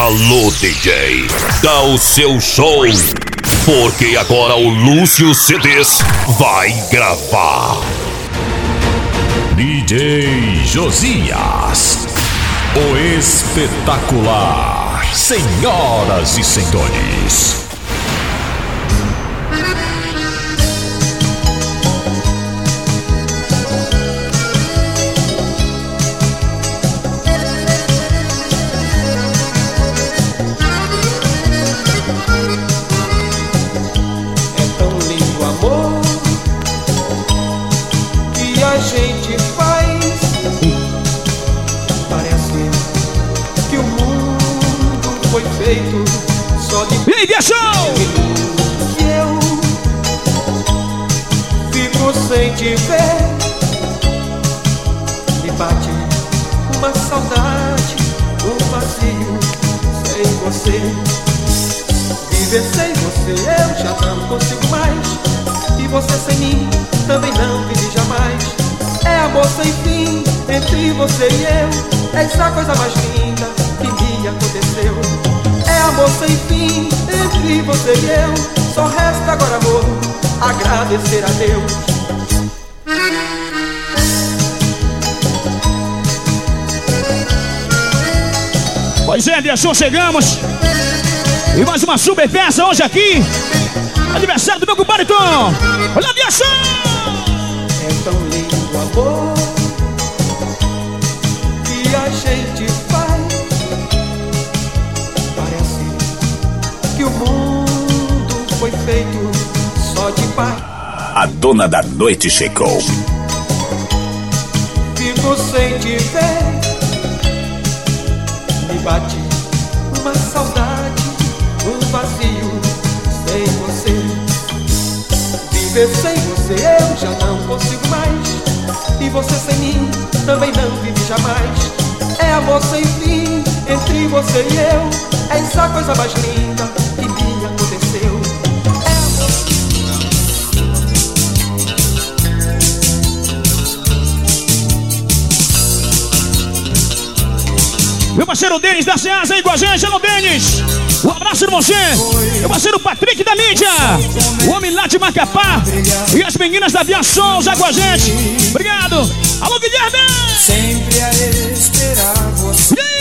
Alô, DJ, dá o seu show. Porque agora o Lúcio CDs vai gravar. DJ Josias, o espetacular, senhoras e senhores. Te ver. Me bate uma saudade Um vazio sem você. Viver sem você eu já não consigo mais. E você sem mim também não vive jamais. É amor sem fim entre você e eu. É essa coisa mais linda que me aconteceu É amor sem fim entre você e eu Só resta agora amor agradecer a Deus Pois é, Anderson, chegamos. E mais uma super peça hoje aqui. Aniversário do meu compadre Tom. Olha, Anderson! É tão lindo o amor A dona da noite chegou. Fico sem te ver bate uma saudade, um vazio sem você. Viver sem você eu já não consigo mais. E você sem mim também não vive jamais. É amor sem fim entre você e eu. É essa coisa mais linda Meu parceiro Denis da Ceasa aí com a gente, alô Denis. Um abraço de você. Meu parceiro Patrick da mídia. O homem lá de Macapá. E as meninas da Via Souza com a gente. Obrigado. Alô Guilherme. Sempre a esperar você.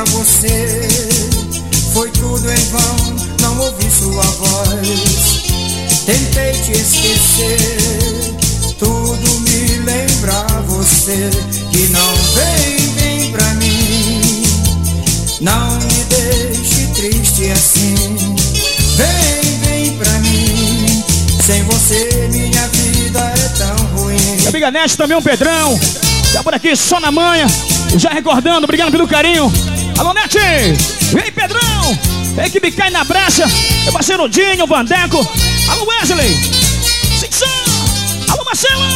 Pra você, foi tudo em vão, não ouvi sua voz. Tentei te esquecer, tudo me lembra você. Que não vem bem pra mim, não me deixe triste assim. Vem, vem pra mim, sem você minha vida é tão ruim. Amiga Nete também um Pedrão, tá por aqui só na manhã. Já recordando, obrigado pelo carinho. Alô, Nete! Vem, Pedrão! Equipe cai na brecha. Meu parceiro Dinho, Vandeco. Alô, Wesley! Sixão! Alô, Marcela!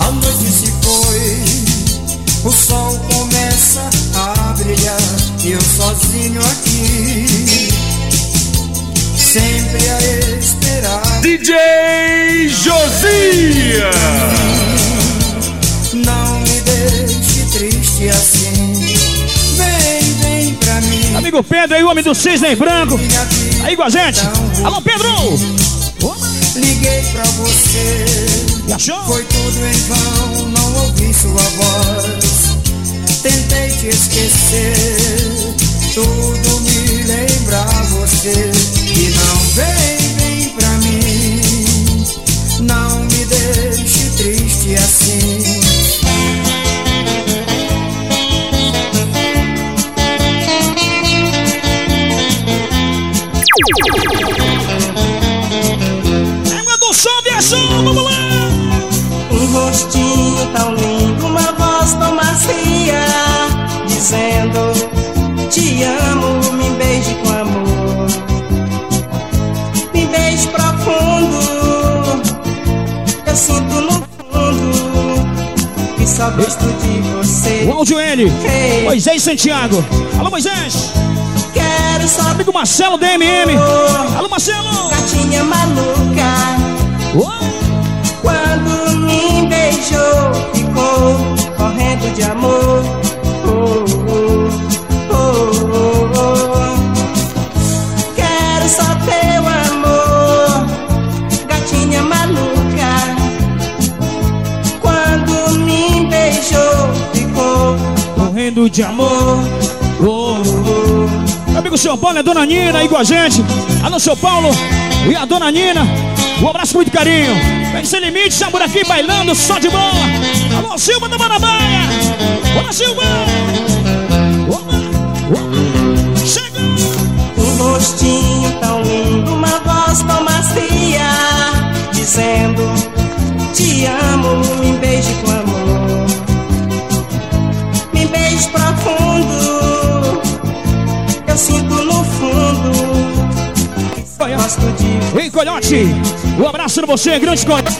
A noite se foi, o sol começa a brilhar. E eu sozinho aqui, sempre a esperar. DJ Josias! triste assim. Amigo Pedro aí, o homem do cisne branco. Aí com a gente. Alô, Pedro! Liguei pra você. E achou? Foi tudo em vão, não ouvi sua voz. Tentei te esquecer. Tudo me lembra você. E não vem tão lindo, uma voz tão macia, dizendo: Te amo, me beije com amor. Me beije profundo, eu sinto no fundo que só gosto de você. O áudio. Ei. Moisés Santiago. Alô, Moisés. Quero só Amigo Marcelo DMM. Alô, Marcelo. gatinha maluca. Correndo de amor. Oh, oh, oh, oh, oh. Quero só teu amor, gatinha maluca. Quando me beijou, ficou Correndo de amor. Oh, oh. Meu amigo São Paulo, é dona Nina aí com a gente. Alô, São Paulo e a dona Nina. Um abraço muito carinho. Vem sem limite, Sambur aqui bailando, só de bola. Alô, Silva da Marabaia. Olá, Silva. Chega. Um rostinho tão lindo, uma voz tão macia, dizendo: Te amo, me beije com amor. Me beije profundo, Gosto de Ei, Coyote. Um abraço pra você, grande Coyote.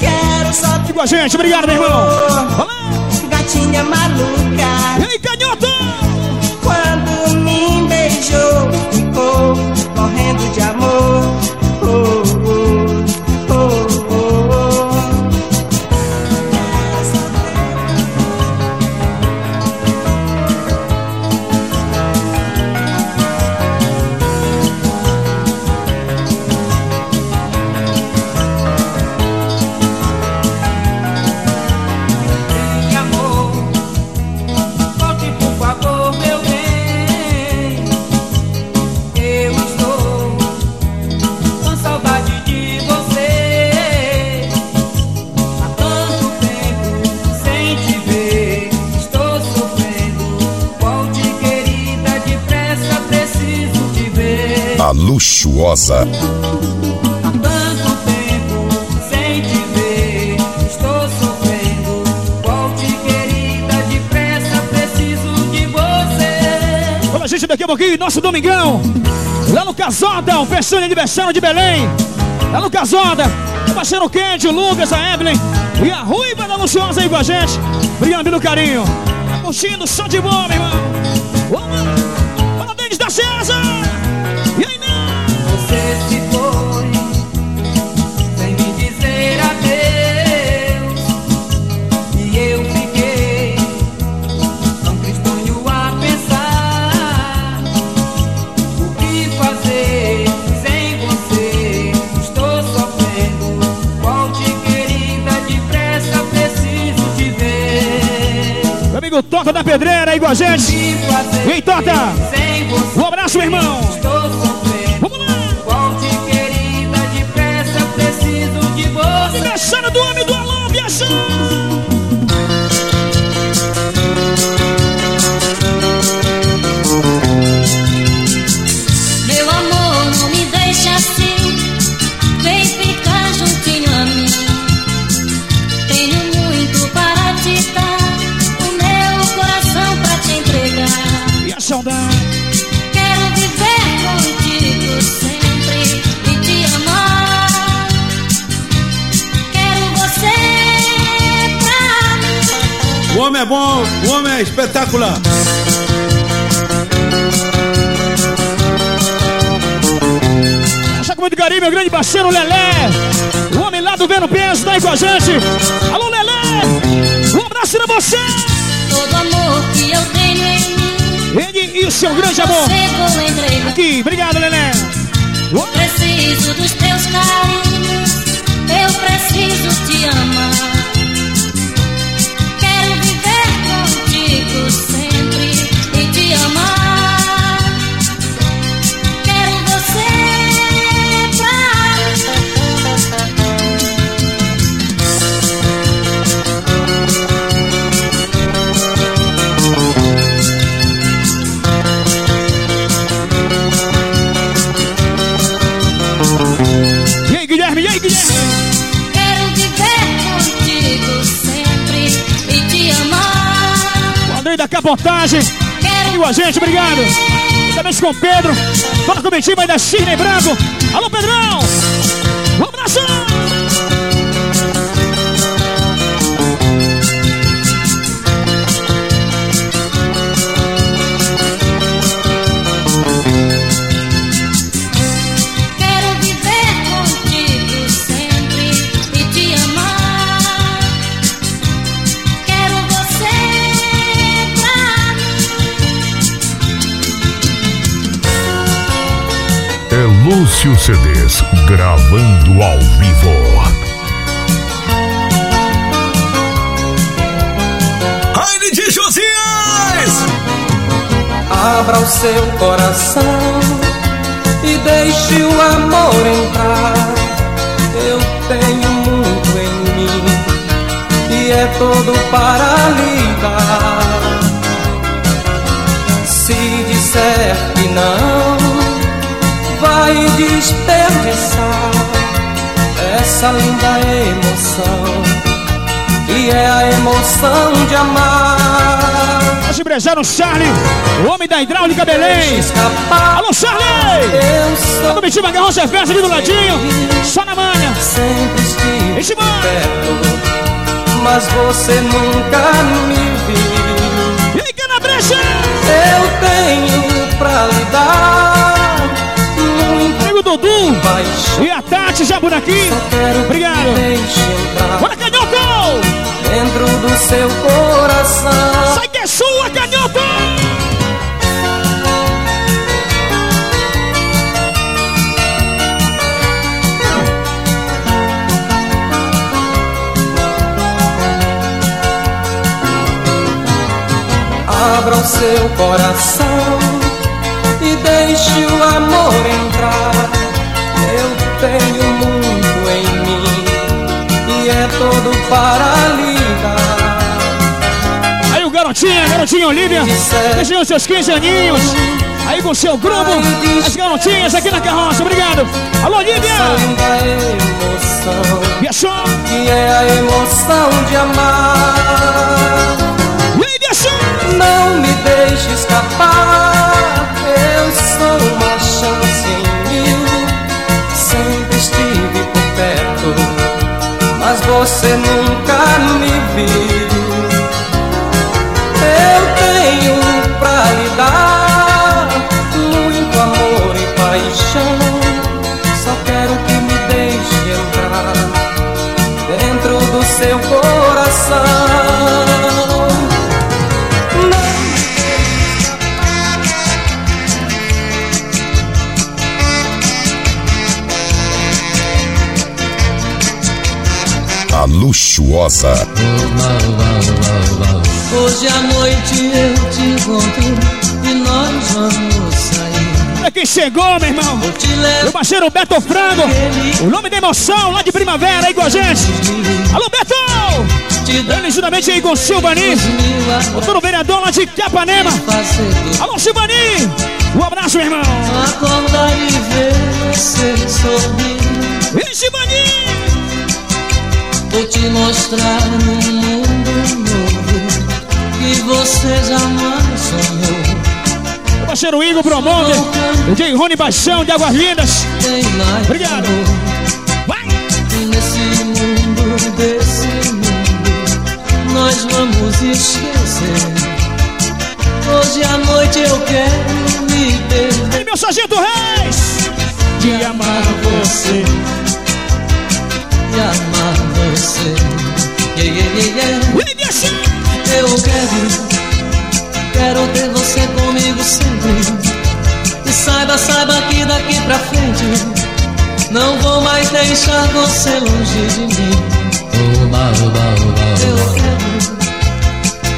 quero só Aqui com a gente, obrigado, meu irmão. Olá. gatinha maluca. Ei, Canhota. Quando me beijou, ficou correndo de amor. Você. Olha a gente daqui a pouquinho, nosso domingão. Lá no Casoda, o festão de aniversário de Belém. Lá no Casoda, o parceiro Kent, o Lucas, a Evelyn e a Ruiva da Luciosa aí com a gente. Obrigado pelo carinho. Tá curtindo, som de bola, meu irmão. Vamos! Denis da César! Toca da Pedreira com a gente. Vem, Tota! Um abraço, meu irmão. Vamos lá! Volte, querida, depressa, preciso de você. Aniversário do homem do Alô, viajando! É espetacular. Com muito carinho, meu grande parceiro Lelé. O homem lá do Vendo Peso tá aí com a gente. Alô, Lelé! Um abraço pra você! Todo amor que eu tenho em mim. Ele e o seu grande amor. Aqui, obrigado, Lelé. Preciso dos teus carinhos, eu preciso te amar. Quero E com a gente, obrigado. Também com o Pedro. Toda a comitiva aí da Shirley Branco. Alô, Pedrão! Lúcio CDs, gravando ao vivo. Raine de Josias! Abra o seu coração e deixe o amor entrar. Eu tenho muito em mim e é todo para lhe dar. Se disser que não, vai desperdiçar essa linda emoção. E é a emoção de amar. Nós empresário Charlie, o homem da hidráulica Belém. Escapar, Alô, Charlie! eu sou comitiva Garrocha é festa aqui do ladinho. Só na manha. sempre estive Esse perto, mas você nunca me viu. E aí, cana brecha! Eu tenho pra lhe dar Amigo Dudu paixão. e a Tati já por aqui. Obrigado. Bora, canhoto! dentro do seu coração. Sai que é sua, canhoto! Abra o seu coração e deixe o amor entrar. Para lhe dar. Aí o garotinho, garotinho Olivia, deixando seus 15 aninhos. Aí com o seu grupo, as garotinhas aqui na carroça, obrigado. Alô, Olivia! linda emoção E a som, que é a emoção de amar. aí, a som. Não me deixe escapar. Você nunca me viu. Eu tenho pra lhe dar muito amor e paixão. Luxuosa. Hoje à noite eu te encontro e nós vamos sair. Olha quem chegou, meu irmão. Meu parceiro Beto Frango, o nome da emoção lá de primavera aí com a gente. Alô, Beto! Ele juntamente aí com o Silvani, o doutor vereador lá de Capanema. Alô, Silvani! Um abraço, meu irmão. acordar e ver você sorrir. E Silvani! Vou te mostrar um mundo novo que você jamais sonhou. Meu parceiro Igor Promoter, DJ Rony Baixão de Águas Lindas. Obrigado. Vai! E nesse mundo, desse mundo, nós vamos esquecer. Hoje à noite eu quero me perder E meu sargento Reis! de amar você, de amar você. Yeah, yeah, yeah! Eu quero, quero ter você comigo sempre. E saiba, saiba que daqui pra frente não vou mais deixar você longe de mim. Eu quero,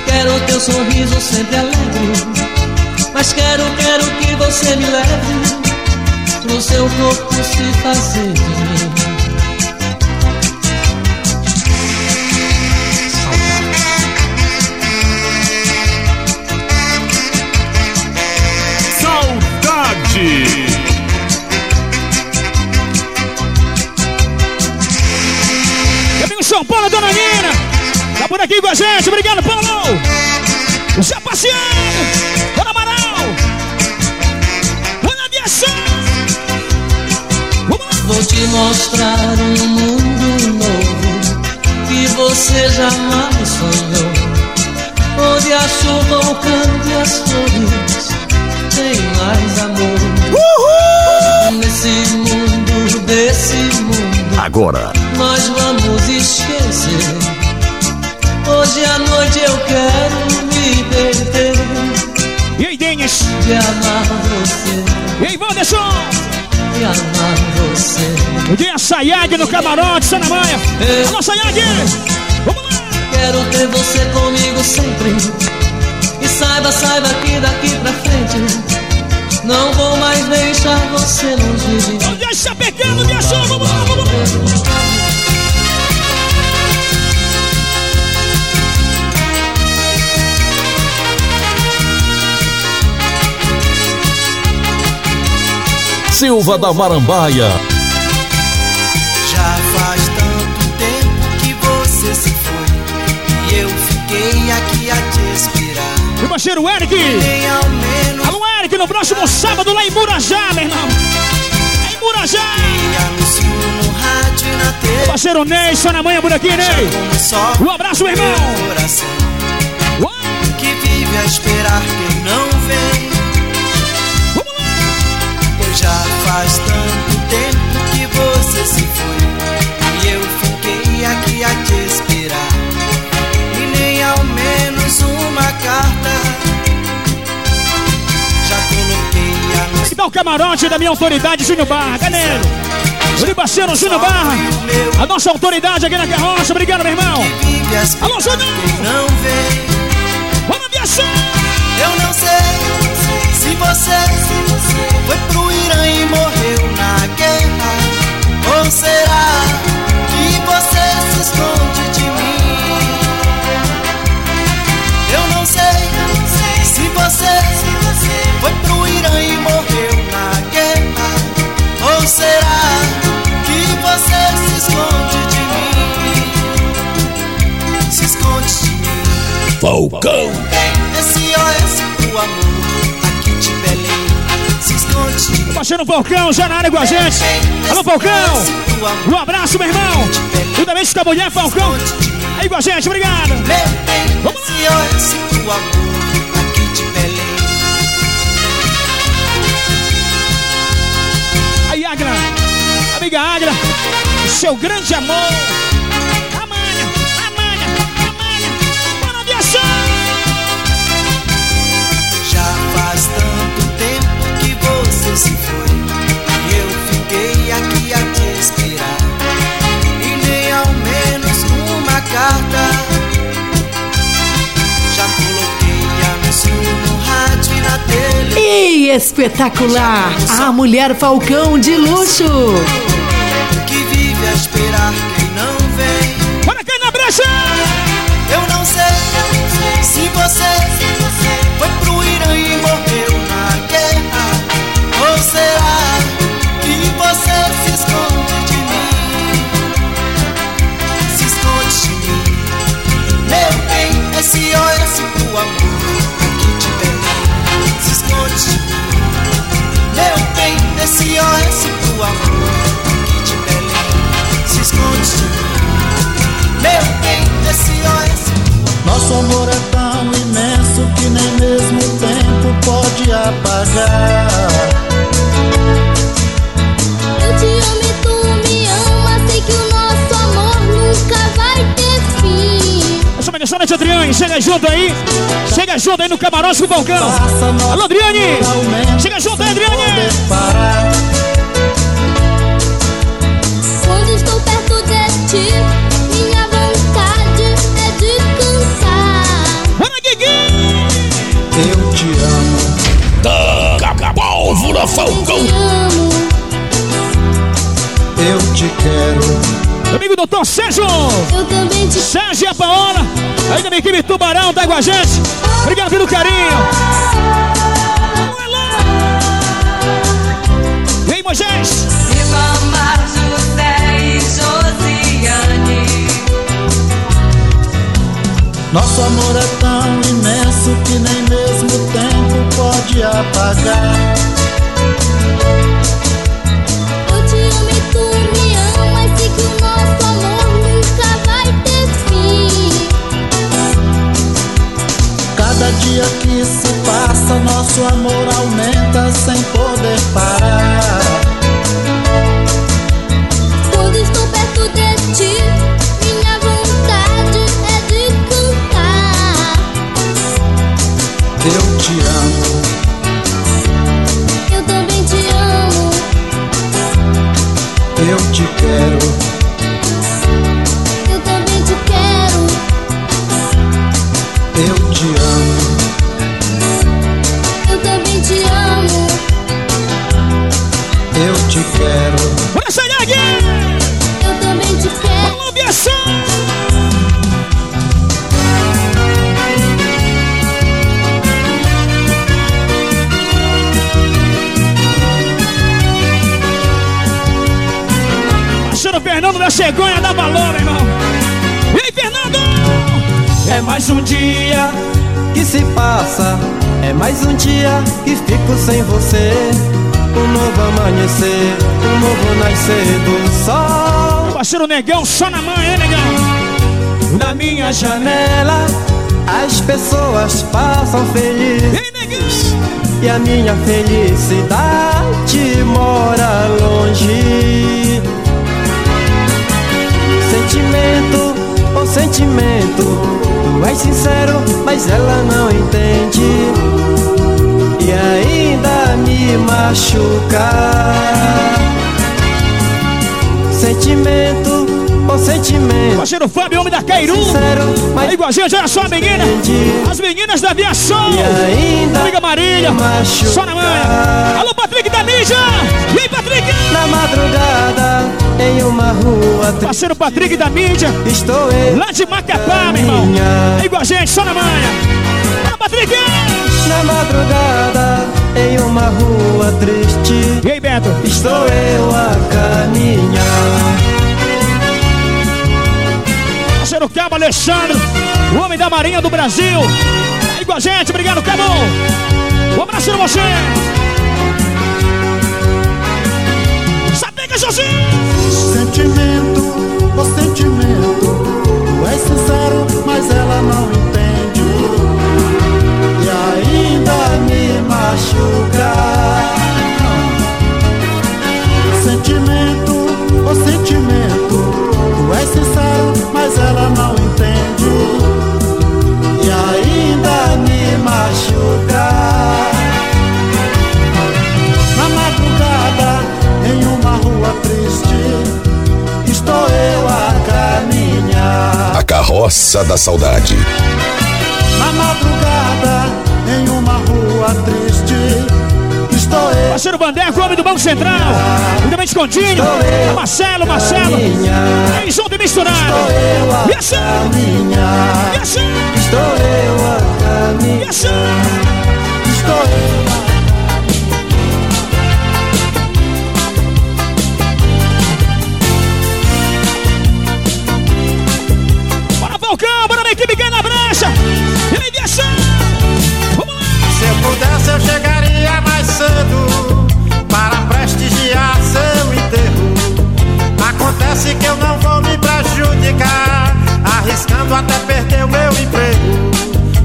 quero teu sorriso sempre alegre. Mas quero, quero que você me leve pro seu corpo se fazer de mim. Saudade. Meu amigo São Paulo, dona Nina! Tá por aqui com a gente, obrigado, Paulo! Zé Passeando! Dona Amaral! Dona Aviação! Vamos lá! Vou te mostrar um mundo novo que você jamais sonhou. Onde a chuva, o canto e as flores tem mais amor. Nesse mundo, desse mundo, Agora, nós vamos esquecer. Hoje à noite eu quero me perder E aí, Denis? de amar você, E aí, Wanderson? de amar você. O dia Sayag no camarote, Sanamanha. Alô, Sayag! Vamos lá! Quero ter você comigo sempre. E saiba, saiba que daqui pra frente não vou mais deixar você longe de mim. Não deixa pequeno, me achou, vamos lá, vamos lá! Silva da Marambaia. Já parceiro Eric! Alô, Eric, no próximo sábado lá em Murajá, meu irmão! É em Murajá! me anuncio no rádio e na. Parceiro Ney, Sanamanha por aqui, Ney! Só Um abraço, meu irmão! meu que vive a esperar quem não vem. Vamos lá! Pois já faz tanto tempo que você se foi. Carta. Já coloquei a Aqui tá o camarote da minha autoridade, Júnior Barra? Meu parceiro Júnior Barra, a nossa autoridade aqui na carroça, obrigado, meu irmão! Alô, Júnior! não vê. Vamos aviação! Eu não sei se você foi pro Irã e morreu na guerra. Ou será que você se esconde se você foi pro Irã e morreu na guerra. Ou será que você se esconde de mim? Se esconde de mim. Falcão. SOS pro amor, aqui te belém. Se esconde de mim. Parceiro Falcão, já na área com a gente! Alô, Falcão! Um abraço, meu irmão! Tu também está mulher, Falcão! Aí com a gente, obrigado! Meu bem, Amiga Agra! Seu grande amor! Amanha! Amanha! Amanha! Bora aviação! Já faz tanto tempo que você se foi. E eu fiquei aqui a te esperar. E nem ao menos uma carta. Já coloquei anúncio no rádio e na tele. E espetacular! A mulher Falcão de luxo! Esperar quem não vem. Bora cair na brecha! Eu não sei se você foi pro Irã e morreu na guerra. Ou será que você se esconde de mim? Se esconde de mim. Meu bem, SOS pro amor, aqui te belém. Se esconde de mim. Meu bem, SOS pro Nosso amor é tão imenso que nem mesmo o tempo pode apagar. Eu te amo e tu me ama, sei que o nosso amor nunca vai ter fim. Essa mensagem de Adriane, chega junto aí! Chega junto aí no camarote com o Falcão! Faça nosso Alô, Adriane! Chega junto aí, Adriane! Quando estou perto de ti, te quero. Meu amigo doutor Sérgio! eu também te Sérgio e a Paola, aí da minha equipe Tubarão, tá com a gente. Obrigado pelo carinho. E aí, Moisés? Ribamar, José e Josiane. Nosso amor é tão imenso que nem mesmo o tempo pode apagar. Cada dia que se passa, nosso amor aumenta sem poder parar. Mais um dia que fico sem você. Um novo amanhecer, um novo nascer do sol. Parceiro Negão, só na mão, hein, Negão? Na minha janela, as pessoas passam felizes. E a minha felicidade mora longe. Sentimento, oh sentimento, tu és sincero, mas ela não entende. Ainda me machuca. Sentimento, oh sentimento. Parceiro Fábio, homem da Cairu. Sincero, mas Aí, igualzinho, já só a menina. As meninas da aviação. Amiga Marília. Só na manhã. Alô, Patrick da Ninja. Aí, Patrick? Na madrugada, em uma rua Parceiro Patrick da mídia. estou eu. Lá de Macapá, meu irmão. É igual a gente, só na manhã. Alô, Patrick. Na madrugada, em uma rua triste, E aí, Beto? estou eu a caminhar. Parceiro Cabo Alexandre. O homem da Marinha do Brasil. É igual a gente. Obrigado, Cabo. Um abraço pra você. Carroça da saudade. Na madrugada, em uma rua triste, estou eu Parceiro Bandeco, homem do Banco Central. Juntamente escondinho. Marcelo, Marcelo. Aí, junto e misturado. E assim. caminhar. E assim. Estou eu a caminhar. Assim. Estou eu Bora, Pudesse, eu chegaria mais cedo para prestigiar seu enterro. Acontece que eu não vou me prejudicar, arriscando até perder o meu emprego.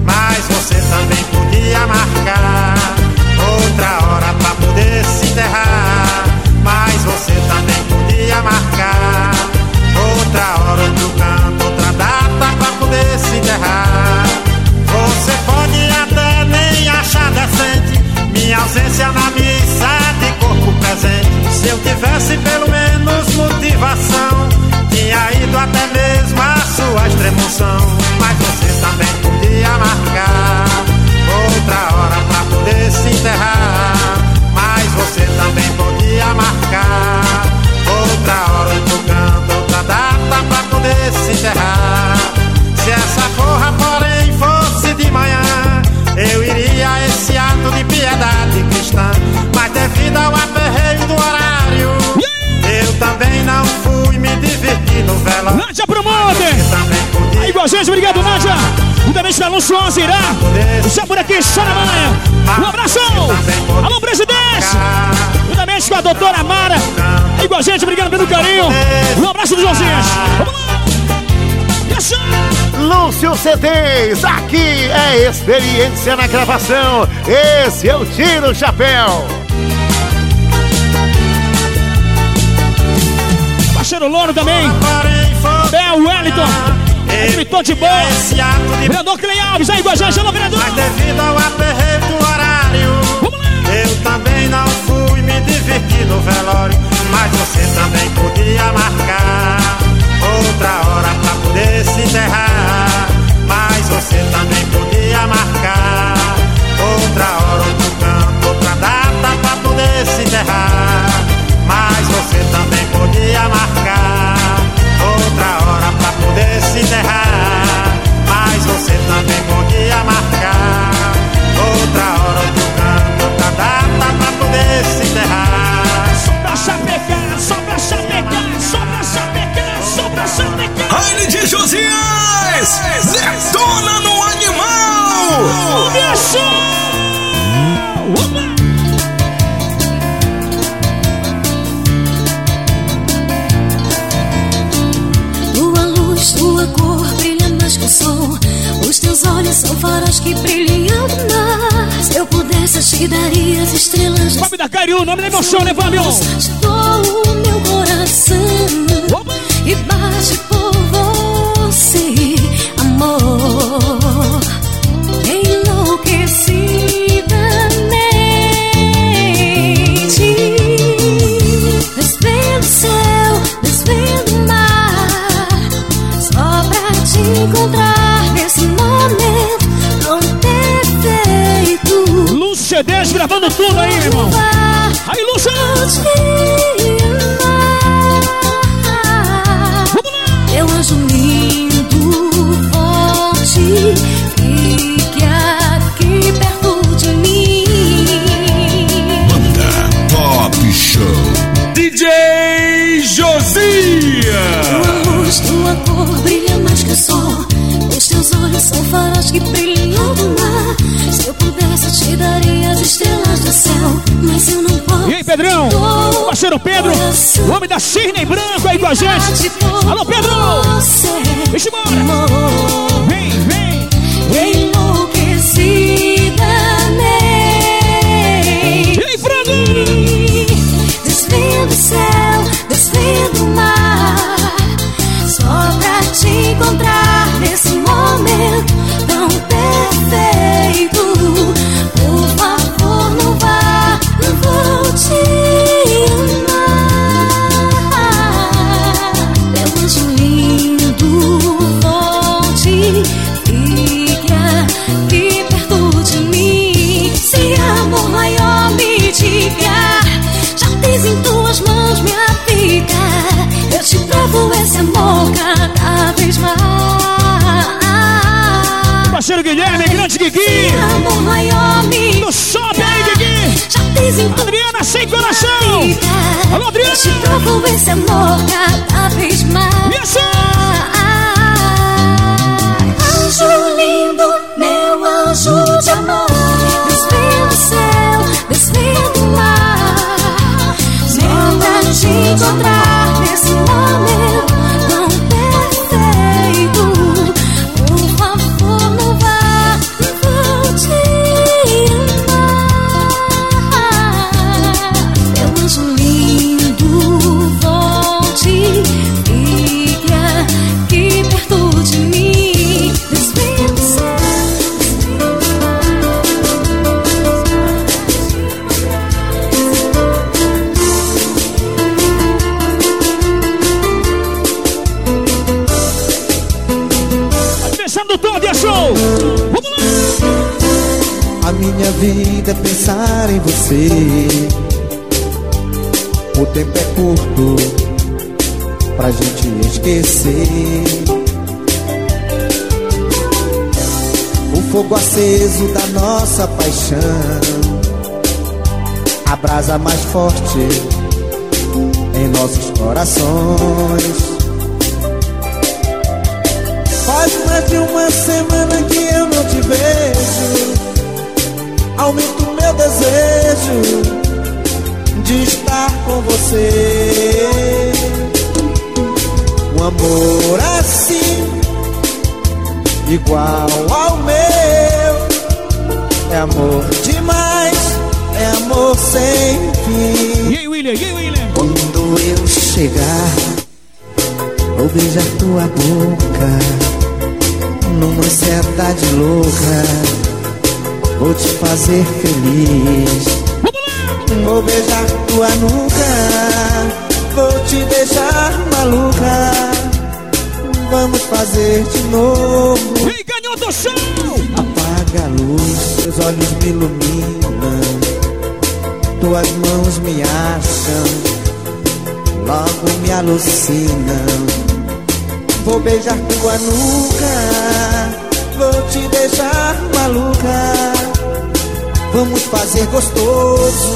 Mas você também podia marcar outra hora pra poder se enterrar. Mas você também podia marcar outra hora, outro canto, outra data pra poder se enterrar. Decente minha ausência na missa de corpo presente. Se eu tivesse pelo menos motivação, tinha ido até mesmo CDs. Aqui é experiência na gravação. Esse eu tiro o chapéu. Parceiro Louro também. Bel Wellington. Gritou de boa. Vereador Clay Alves aí, Guajajá, vereador. Mas devido ao aperreio do horário, eu também não fui me divertir no velório. Mas você também podia marcar outra hora pra poder se enterrar mas você tá também podia marcar outra hora, outro canto, outra data pra poder se enterrar. Mas você também podia marcar outra hora pra poder se enterrar. Mas você também podia marcar outra hora, outro canto, outra data pra poder se enterrar. Só pra chapecar, só pra chapecar, só pra chapecar. Aile de Josias! Detona no animal! Deixou! Tua cor brilha mais que o sol Os teus olhos são faróis que brilham do mar Se eu pudesse, eu te daria as estrelas Nome da Cariú, nome da meu show, né, valeu? Estou o meu coração Opa! E bate por você, amor. Enlouquecidamente Desvendo o céu, desvendo o mar Só pra te encontrar nesse momento tão perfeito gravando tudo aí, irmão. Aí, Lúcio! São faróis que brilham do mar. Se eu pudesse, te daria as estrelas do céu. Mas eu não posso. E aí, Pedrão? Parceiro Pedro, o homem da Cisne Branco aí com a gente. Alô, Pedro! Deixa embora! Alô, Adriana! Te provo esse amor cada vez mais. Isso! Anjo lindo, meu anjo de amor. Desvendo o céu, desvendo o mar. Só pra te encontrar vida é pensar em você. O tempo é curto pra gente esquecer. O fogo aceso da nossa paixão. A brasa mais forte em nossos corações. Faz mais de uma semana que eu não te vejo. Aumento meu desejo de estar com você. Um amor assim, igual ao meu, é amor demais, é amor sem fim. E aí, William? E aí, William? Quando eu chegar, vou beijar tua boca numa ansiedade louca. Vou te fazer feliz. Vou beijar tua nuca, vou te deixar maluca. Vamos fazer de novo. Ei, ganhou do show! Apaga a luz, seus olhos me iluminam. Tuas mãos me acham, logo me alucinam. Vou beijar tua nuca, vou te deixar maluca. Vamos fazer gostoso.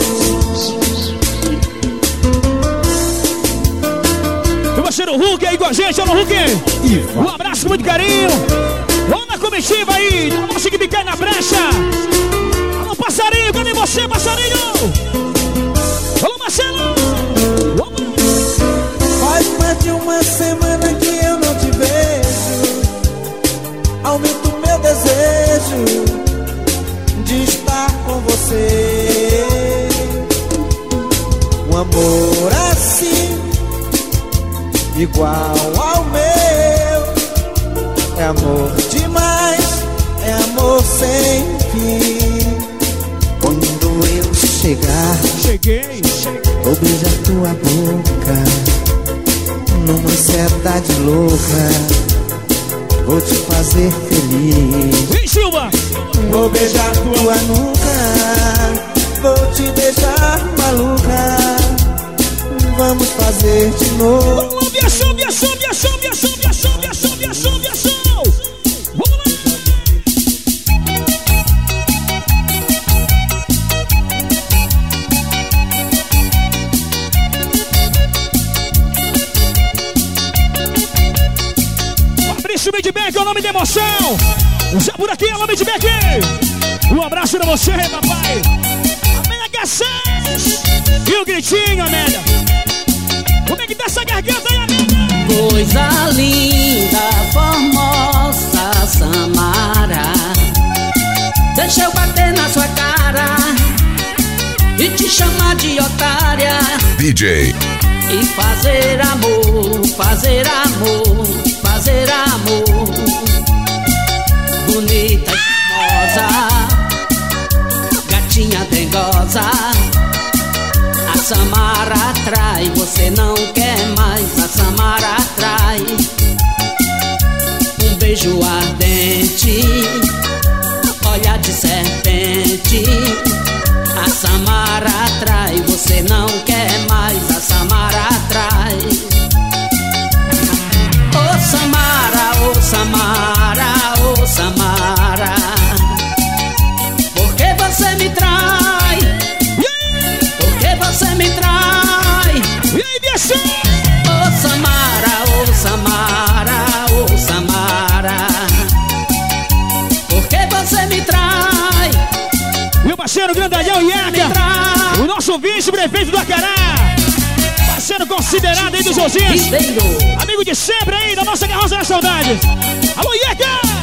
Marcelo parceiro Hulk aí com a gente, alô Hulk! Um abraço muito carinho! Vamos na comitiva aí, não que me cai na brecha! Alô passarinho, cadê você, passarinho? Alô Marcelo! Faz mais de uma semana que eu não te vejo. Aumento meu desejo. Diz com você. Um amor assim, igual ao meu, é amor demais, é amor sem fim. Quando eu chegar, cheguei, vou beijar tua boca, numa ansiedade louca Vou te fazer feliz. Vem, Silva! Vou beijar tua nuca. Vou te deixar maluca. Vamos fazer de novo. Vamos lá, me achou, me achou, me achou, me achou, me achou, me achou. Emoção. Já por aqui de Beck. Um abraço pra você, papai. Amélia 6 e o gritinho, Amélia. Como é que tá essa garganta aí, Amélia? Coisa linda, formosa, Samara. Deixa eu bater na sua cara e te chamar de otária. DJ E fazer amor, fazer amor, fazer amor. Bonita e famosa, gatinha dengosa. A Samara atrai, você não quer mais. A Samara atrai. Um beijo ardente, olhar de serpente. A Samara atrai, você não quer mais. A Samara atrai. Samara, ô Samara, ô Samara. Por que você me trai? Por que você me trai? E aí, Biação? Ô Samara, ô Samara, ô Samara. Por que você me trai? Meu parceiro grandalhão Iaca, o nosso vice-prefeito do Acará. Parceiro considerado aí dos Josinhas. Amigo de sempre aí da nossa carroça da saudade. Alô, Iaca!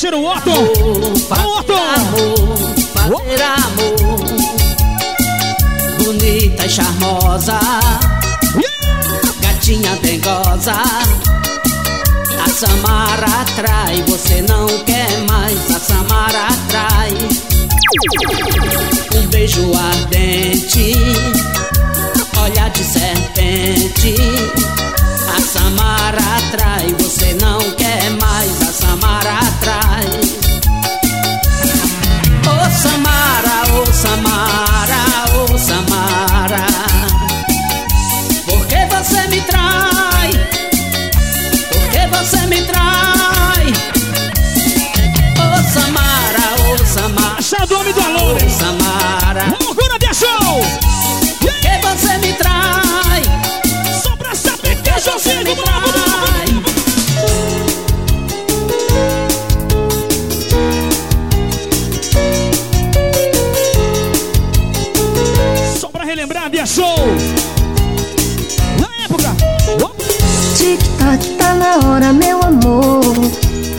Parceiro Otto! amor, fazer Otto! amor, fazer amor. Bonita e charmosa, gatinha dengosa. A Samara atrai, você não quer mais. A Samara atrai. Um beijo ardente, olhar de serpente. Samara atrai, você não quer mais. A Samara atrai. Tic-tac, tá na hora, meu amor.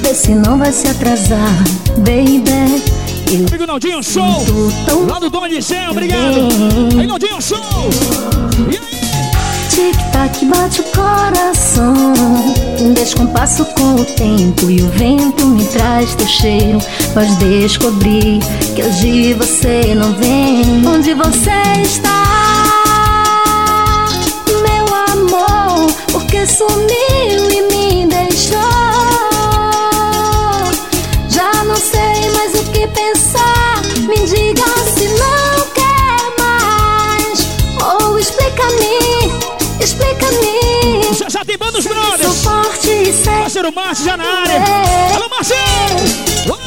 Vê se não vai se atrasar, baby. Eu Amigo Naldinho, show! Lá do Dom de Céu, obrigado! Aí, Naldinho, show! E aí? Tic-tac, bate o coração. Um descompasso com o tempo e o vento me traz teu cheiro. Mas descobri que hoje você não vem. Onde você está, Porque sumiu e me deixou. Já não sei mais o que pensar. Me diga se não quer mais. Ou explica-me, explica-me. Já, já tem bandos Sou brothers! forte e sei. Parceiro Márcio já na área! Alô, Márcio!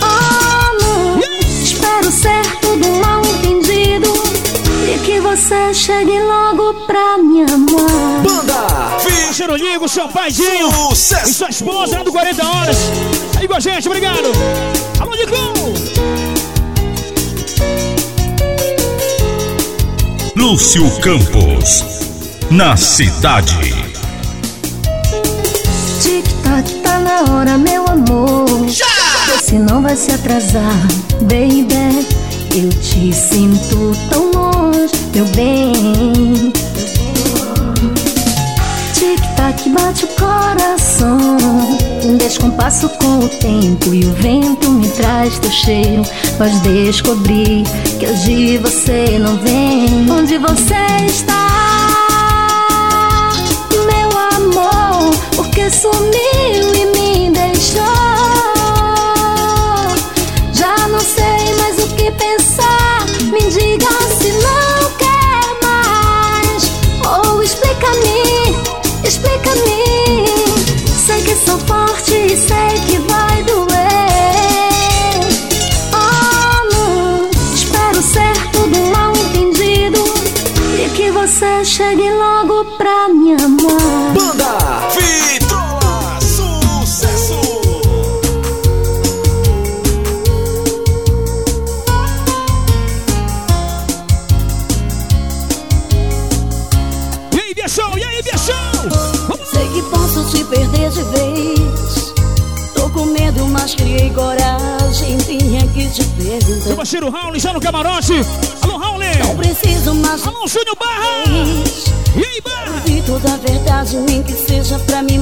Amo, espero ser tudo mal entendido. E que você chegue logo pra me amar. Banda amigo, seu pai Dinho. E sua esposa lá do 40 Horas. Aí com a gente, obrigado. Alô, Nicão. Lúcio Campos. Na cidade. Tic-tac, tá na hora, meu amor. Já! Se não vai se atrasar, baby. Eu te sinto tão longe, meu bem. Tic-tac, bate o coração. Um descompasso com o tempo e o vento me traz teu cheiro. Mas descobri que hoje você não vem. Onde você está? Meu amor, porque sumiu e me deixou. Parceiro Raul, já no camarote. Alô, Raul. Não preciso mais. Alô, Júnior Barra. E aí, Barra? Vi toda a verdade, nem que seja pra me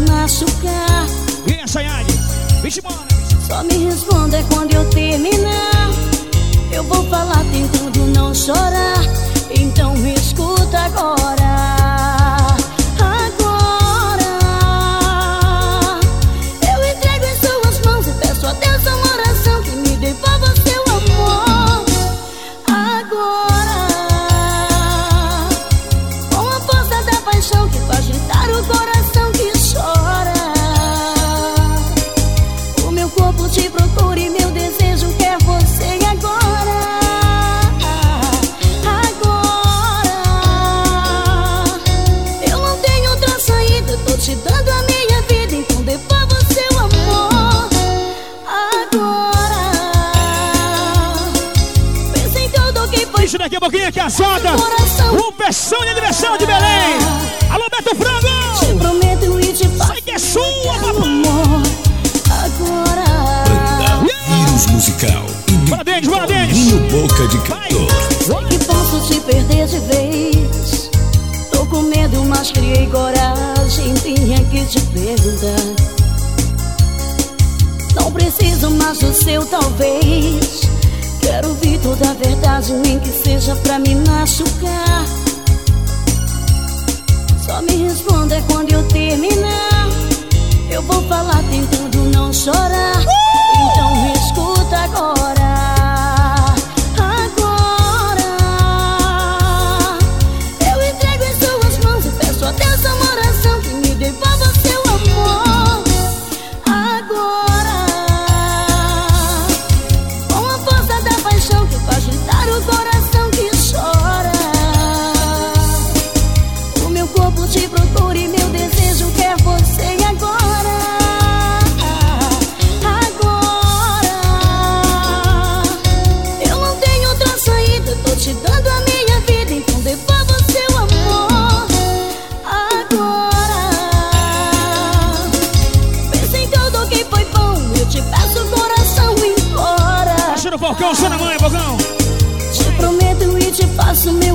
Boca de Cantor. Sei que posso te perder de vez. Tô com medo, mas criei coragem. Tinha que te perguntar. Não preciso mais do seu talvez. Quero ouvir toda a verdade, nem que seja pra me machucar. Só me responda quando eu terminar. Eu vou falar tentando não chorar. Então me escuta agora.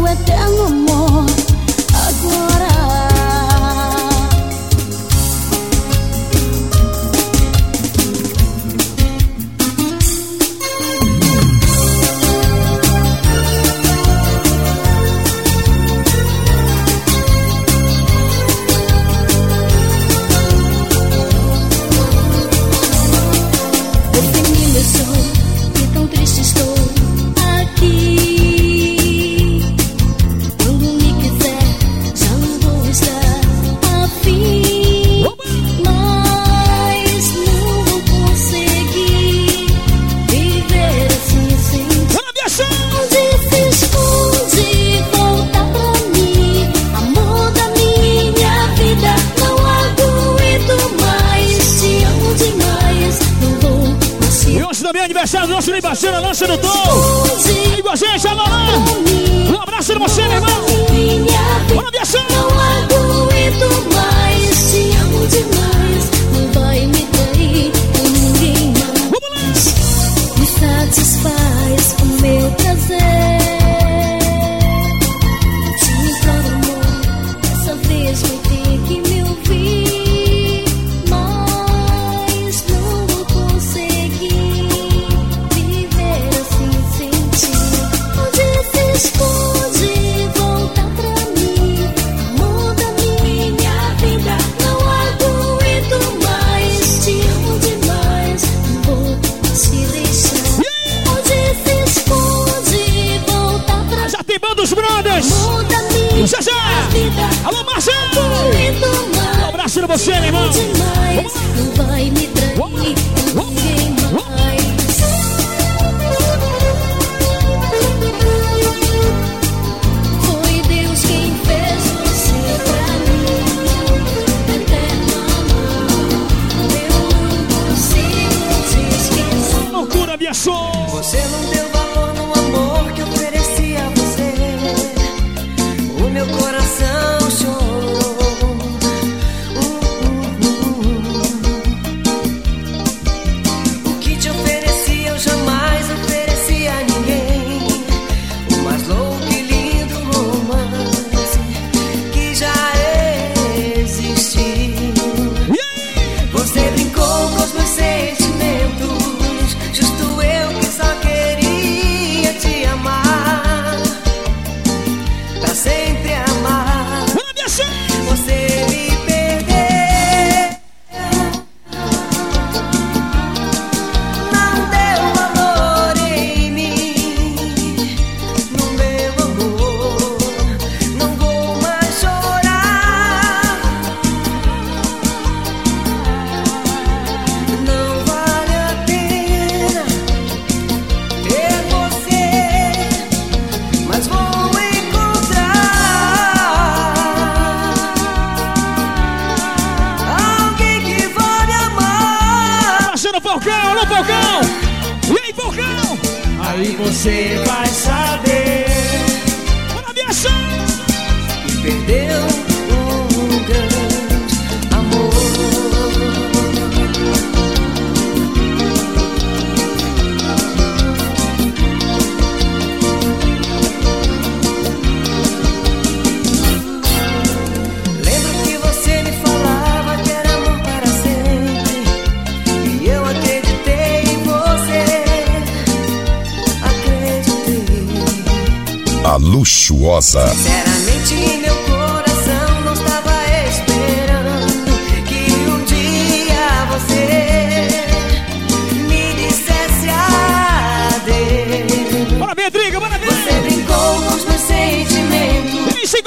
Faço meu eterno amor.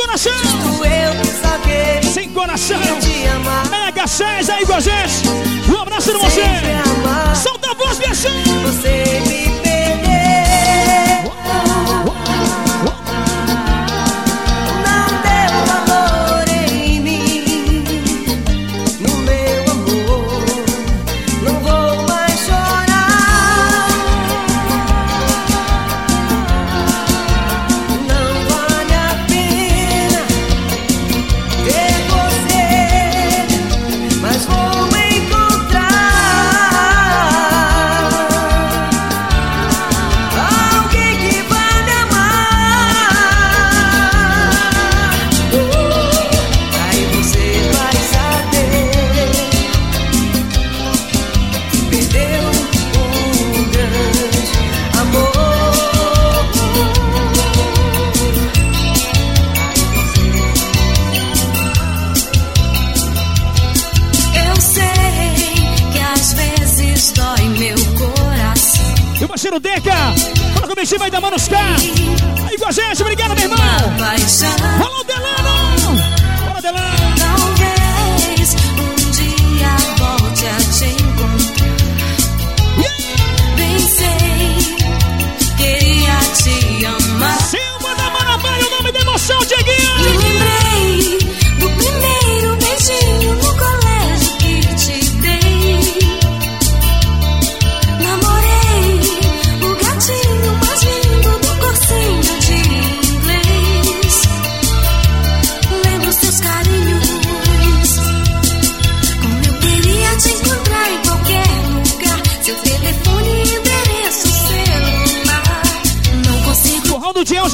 coração! Eu que Sem coração! Mega 6 aí com a gente!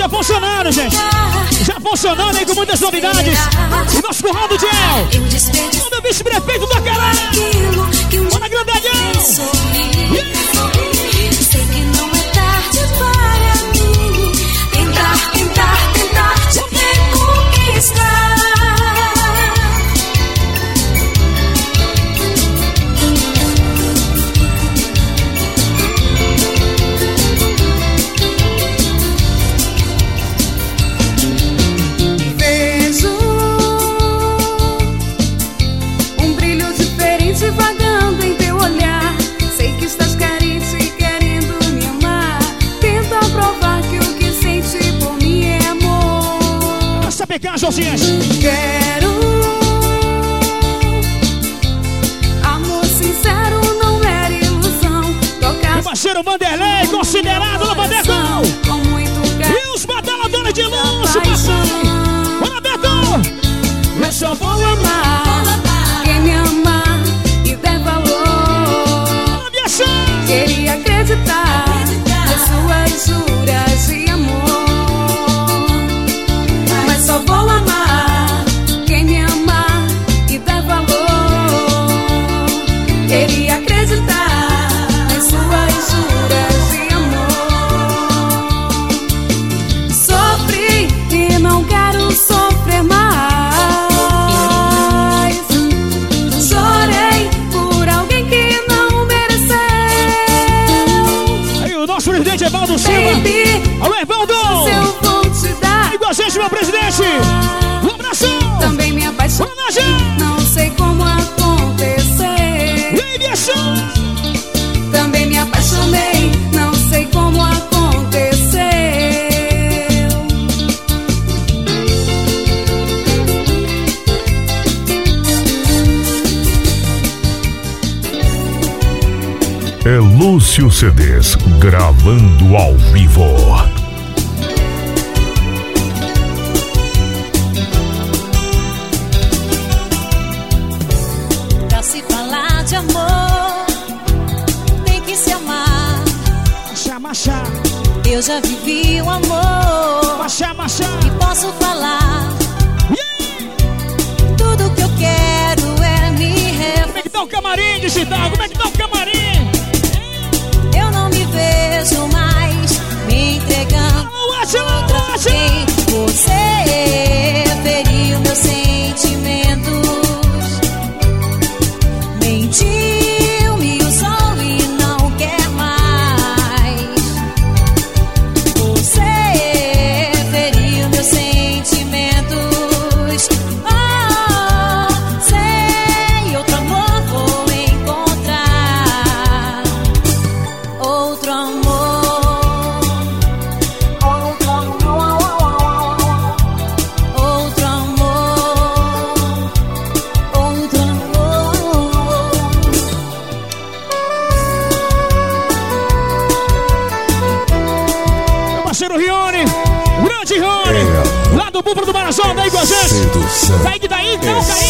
Já funcionando, gente. Já funcionando aí com muitas novidades. E nosso curral do Gel. Manda o vice-prefeito da caralho. Bora, grandalhão. Sei que não é tarde para mim tentar, tentar, tentar te reconquistar. Josias. Quero amor sincero, não era ilusão. Tocar Meu parceiro Vanderlei, considerado no Vandeco. com muito carinho. E os bataladores de luxo, passando. Bora, Beto. Mas só vou amar Evaldo Silva. Baby, Alô, Evaldo. se eu vou te dar. Igual a gente, meu presidente. Um abraço. Também me apaixonei. Não sei como aconteceu. E? Também me apaixonei. Não sei como aconteceu. É Lúcio CDs gravando ao vivo. Pra se falar de amor, tem que se amar. Machá, machá. Eu já vivi um amor. Machá, machá. E posso falar. Tudo que eu quero é me refazer. Como é que tá o camarim digital? Como é que tá o camarim?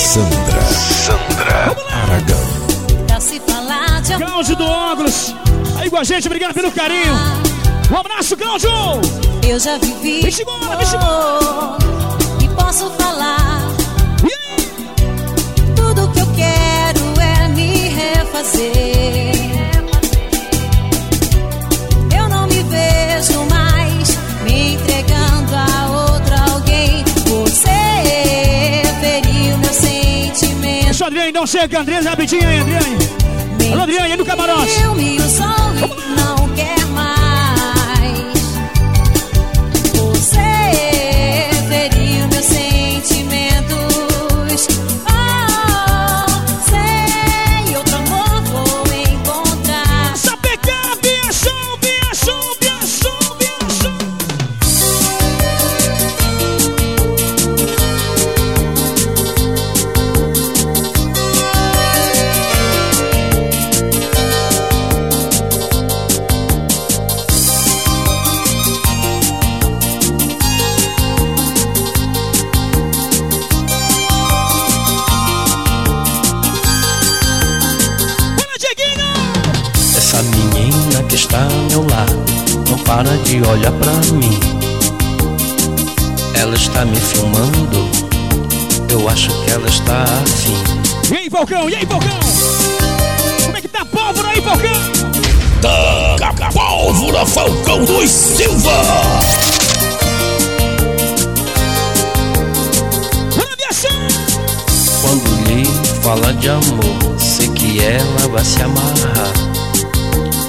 Sandra. Sandra Aragão. Pra se falar de. Cláudio do Óculos. Aí com a gente, obrigado pelo carinho. Um abraço, Cláudio. Eu já vivi. Vixe, bora, vixe, amor, E posso falar. Tudo que eu quero é me refazer. Adriane, não chega, Andrés, rapidinho aí, Adriane. Alô, Adriane, aí no camarote. Eu me não Falcão? E aí, Falcão? Como é que tá a pólvora aí, Falcão? Taca a pólvora, Falcão dos Silva! Quando lhe fala de amor, sei que ela vai se amarrar.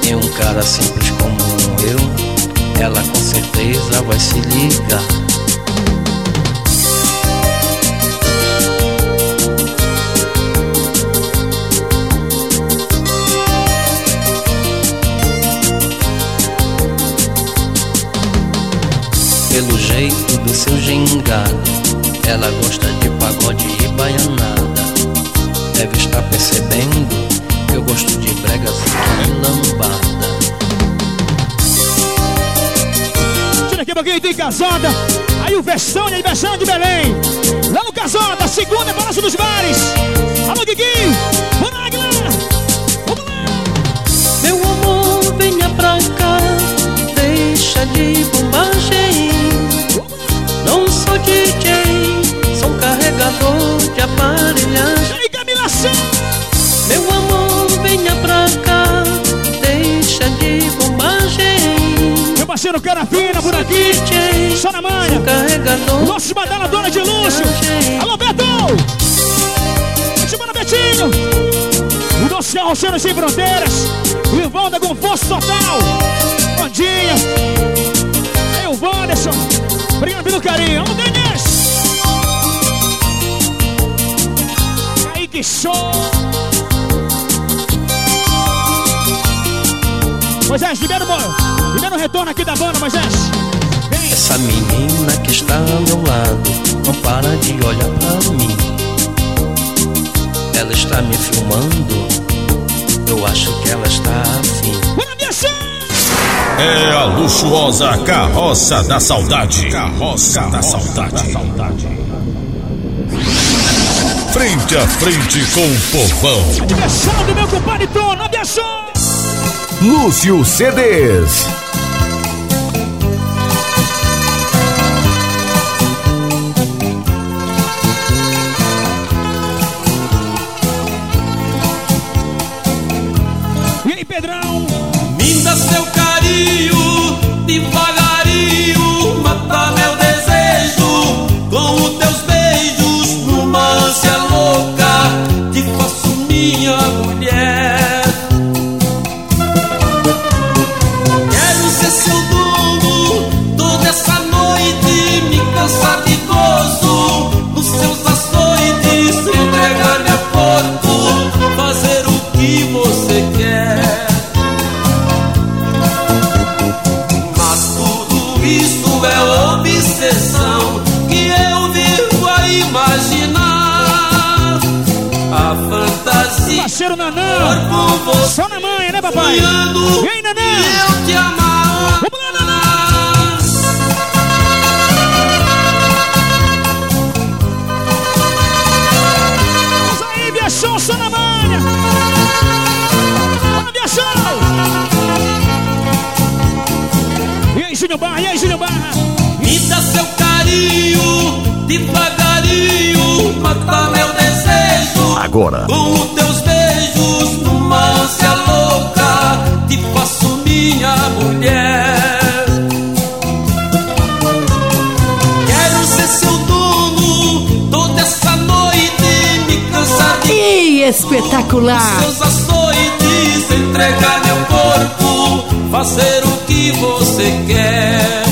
Em um cara simples como eu, ela com certeza vai se ligar. Seu gingado, ela gosta de pagode e baianada. Deve estar percebendo que eu gosto de bregas e lambada. Tira aqui pra quem tem casada. Aí o versão e aniversário de Belém. Lá no Casada, segunda balança dos bares. Alô, Guiguinho. Bora lá, galera. Meu amor, venha pra cá, deixa de carregador de aparelhagem. Aí, Camila Meu amor, venha pra cá, deixa de bombagem. Meu parceiro Carapina por aqui. Só na manha. Nosso badaladora de luxo. Alô, Beto. Semana Betinho. O nosso carroceiro sem fronteiras. O Ivalda com força total. Bandinha. Aí o Wanderson. Obrigado pelo carinho. Alô, Denis. Que show. Moisés, libera o libera o retorno aqui da banda, Moisés. Essa menina que está ao meu lado não para de olhar pra mim. Ela está me filmando, eu acho que ela está afim. É a luxuosa carroça da saudade. Carroça da saudade. Frente a frente com o povão. Aniversário do meu compadre Tono, abençoe! Lúcio CDs. Que você quer.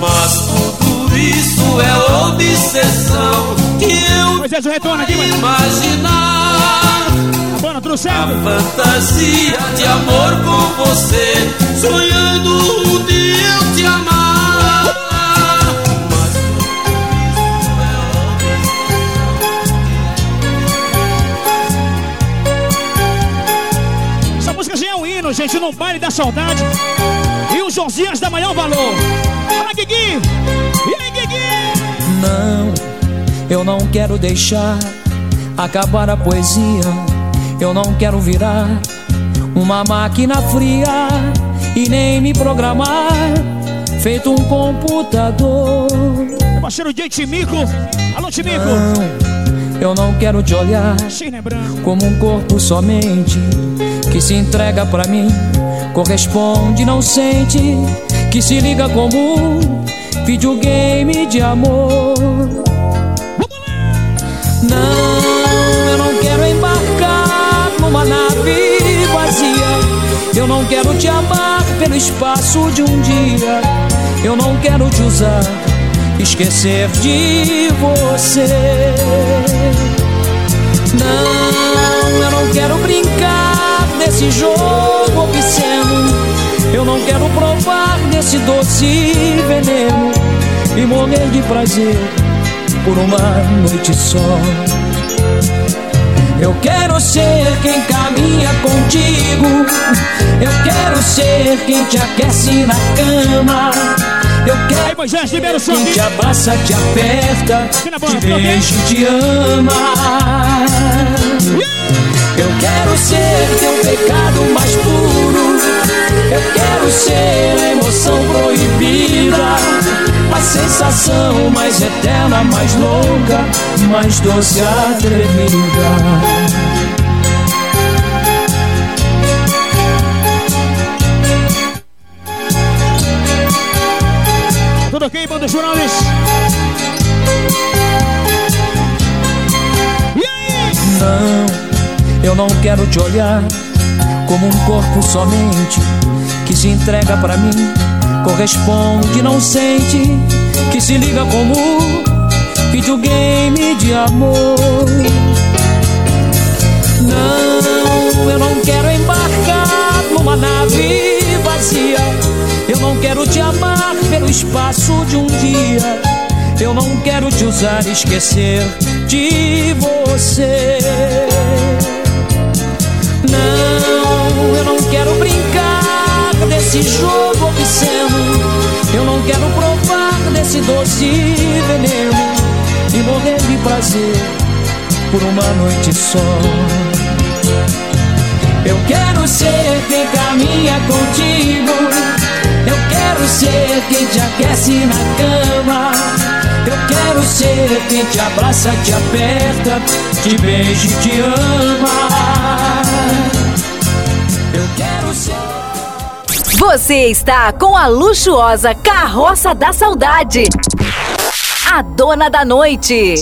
Mas tudo isso é obsessão que eu retorno aqui, imaginar. Tudo A fantasia de amor com você, sonhando um dia eu te amar. Gente, no baile da saudade. E o Josias da maior valor. Fala, Guigui! E aí, Guigui? Não, eu não quero deixar acabar a poesia. Eu não quero virar uma máquina fria e nem me programar. feito um computador. Meu parceiro de Timico. Alô, Timico. Não, eu não quero te olhar como um corpo somente que se entrega pra mim, corresponde, não sente, que se liga como um videogame de amor. Não, eu não quero embarcar numa nave vazia. Eu não quero te amar pelo espaço de um dia. Eu não quero te usar, esquecer de você. Não, eu não quero brincar desse jogo obsceno. Eu não quero provar desse doce veneno e morrer de prazer por uma noite só. Eu quero ser quem caminha contigo. Eu quero ser quem te aquece na cama. Eu quero som quem te abraça, te aperta, te beija e te ama. Quero ser teu pecado mais puro. Eu quero ser a emoção proibida. A sensação mais eterna, mais louca, mais doce e atrevida. Tudo ok, banda Jurales? Não, eu não quero te olhar como um corpo somente que se entrega pra mim, corresponde, não sente, que se liga como videogame de amor. Não, eu não quero embarcar numa nave vazia. Eu não quero te amar pelo espaço de um dia. Eu não quero te usar e esquecer de você. Não, eu não quero brincar desse jogo obsceno. Eu não quero provar desse doce veneno e morrer de prazer por uma noite só. Eu quero ser quem caminha contigo. Eu quero ser quem te aquece na cama. Eu quero ser quem te abraça, te aperta, te beija e te ama. Você está com a luxuosa Carroça da Saudade. A dona da noite.